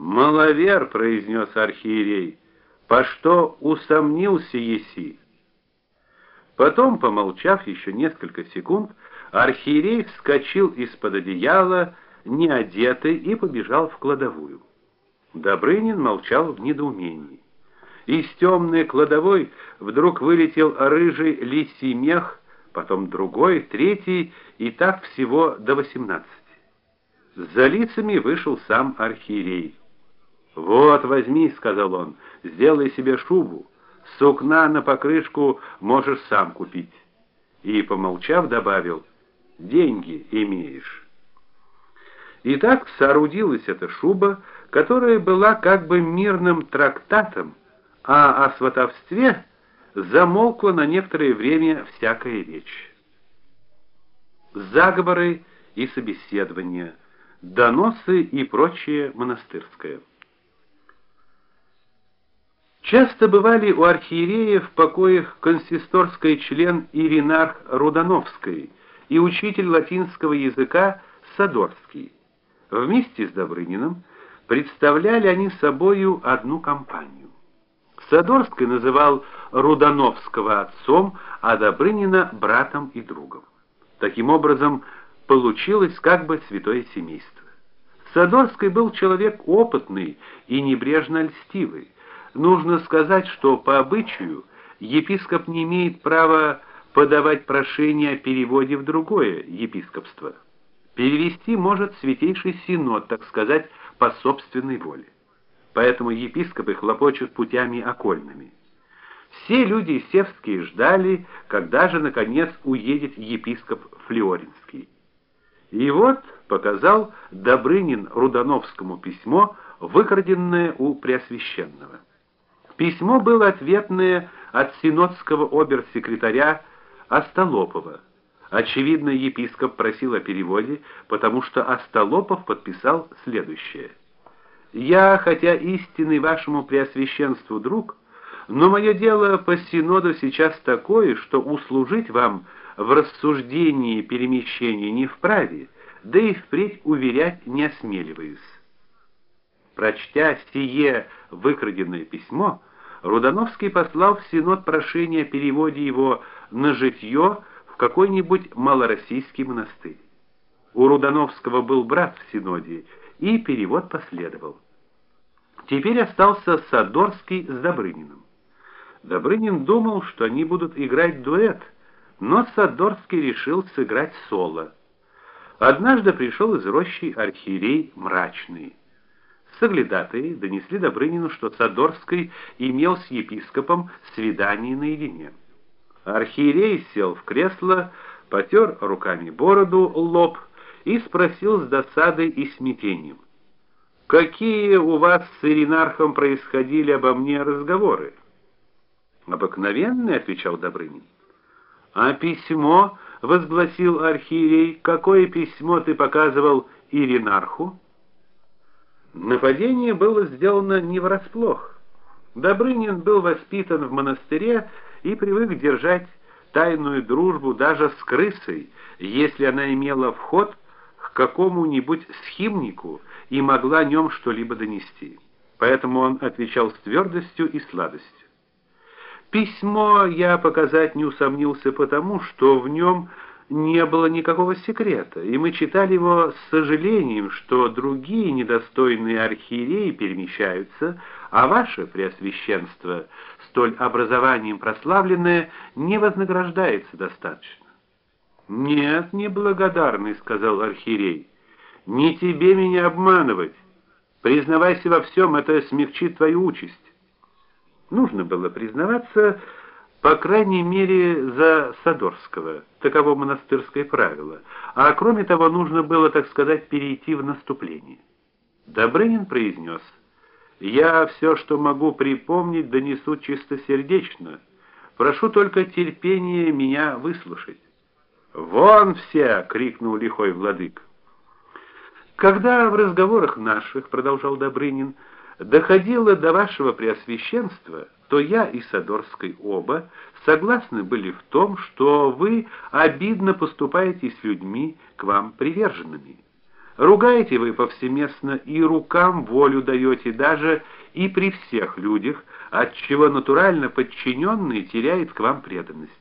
"Маловер", произнес архиерей. "По что усомнился еси?" Потом, помолчав еще несколько секунд, архиерей вскочил из-под одеяла, неодетый, и побежал в кладовую. Добрынин молчал в недоумении. Из темной кладовой вдруг вылетел рыжий лисий мех, потом другой, третий, и так всего до восемнадцати. За лицами вышел сам архиерей. "Вот, возьми", сказал он. "Сделай себе шубу. Сукна на покрышку можешь сам купить". И помолчав, добавил: "Деньги имеешь". И так соорудилась эта шуба, которая была как бы мирным трактатом, а о сватовстве замолкла на некоторое время всякая речь. Заговоры и собеседования, доносы и прочее монастырское. Часто бывали у архиерея в покоях консисторский член Иринарх Рудановский и учитель латинского языка Садорский. Вместе с Добрыниным представляли они собою одну компанию. Садорский называл Рудановского отцом, а Добрынина братом и другом. Таким образом, получилось как бы святое семейство. Садорский был человек опытный и небрежно льстивый. Нужно сказать, что по обычаю епископ не имеет права подавать прошение о переводе в другое епископство. Перевести может святейший синод, так сказать, по собственной воле. Поэтому епископы хлопочут путями окольными. Все люди севские ждали, когда же наконец уедет епископ Флоринский. И вот показал Добрынин Рудановскому письмо, выкраденное у Преосвященного. Письмо было ответное от синодского обер-секретаря Остолопова. Очевидно, епископ просил о переводе, потому что Остолопов подписал следующее: Я, хотя истинный вашему преосвященству друг, но мое дело по синоду сейчас такое, что услужить вам в рассуждении перемещения не вправе, да и впредь уверять не осмеливаюсь. Прочтя сие выкраденное письмо, Рудановский послал в Синод прошение о переводе его на житье в какой-нибудь малороссийский монастырь. У Рудановского был брат в Синоде, и перевод последовал. Теперь остался Садорский с Добрыниным. Добрынин думал, что они будут играть дуэт, но Садорский решил сыграть соло. Однажды пришел из рощи архиерей Мрачный. Соглядатые донесли Добрынину, что Садорский имел с епископом свидание наедине. Архиерей сел в кресло, потер руками бороду, лоб и спросил с досадой и смятением: "Какие у вас с Иринархом происходили обо мне разговоры?" "Обыкновенные", отвечал Добрынин. "А письмо?" возгласил архиерей. "Какое письмо ты показывал Иринарху?" Нападение было сделано не врасплох. Добрынин был воспитан в монастыре и привык держать тайную дружбу даже с крысой, если она имела вход к какому-нибудь схимнику и могла о нем что-либо донести. Поэтому он отвечал с твердостью и сладостью. Письмо я показать не усомнился потому, что в нем не было никакого секрета, и мы читали его с сожалением, что другие недостойные архиереи перемещаются, а ваше преосвященство, столь образованием прославленное, не вознаграждается достаточно. Нет, не благодарный, сказал архиерей. Не тебе меня обманывать. Признавайся во всем, это смягчит твою участь. Нужно было признаваться, по крайней мере, за Садорского. Таково монастырское правило. А кроме того, нужно было, так сказать, перейти в наступление. Добрынин произнес: "Я все, что могу припомнить, донесу чистосердечно. Прошу только терпения меня выслушать". "Вон все!" крикнул лихой владык. Когда в разговорах наших, продолжал Добрынин, доходило до вашего преосвященства, то я и Садорский оба согласны были в том, что вы обидно поступаете с людьми к вам приверженными. Ругаете вы повсеместно и рукам волю даете даже и при всех людях, от чего натурально подчиненный теряет к вам преданность.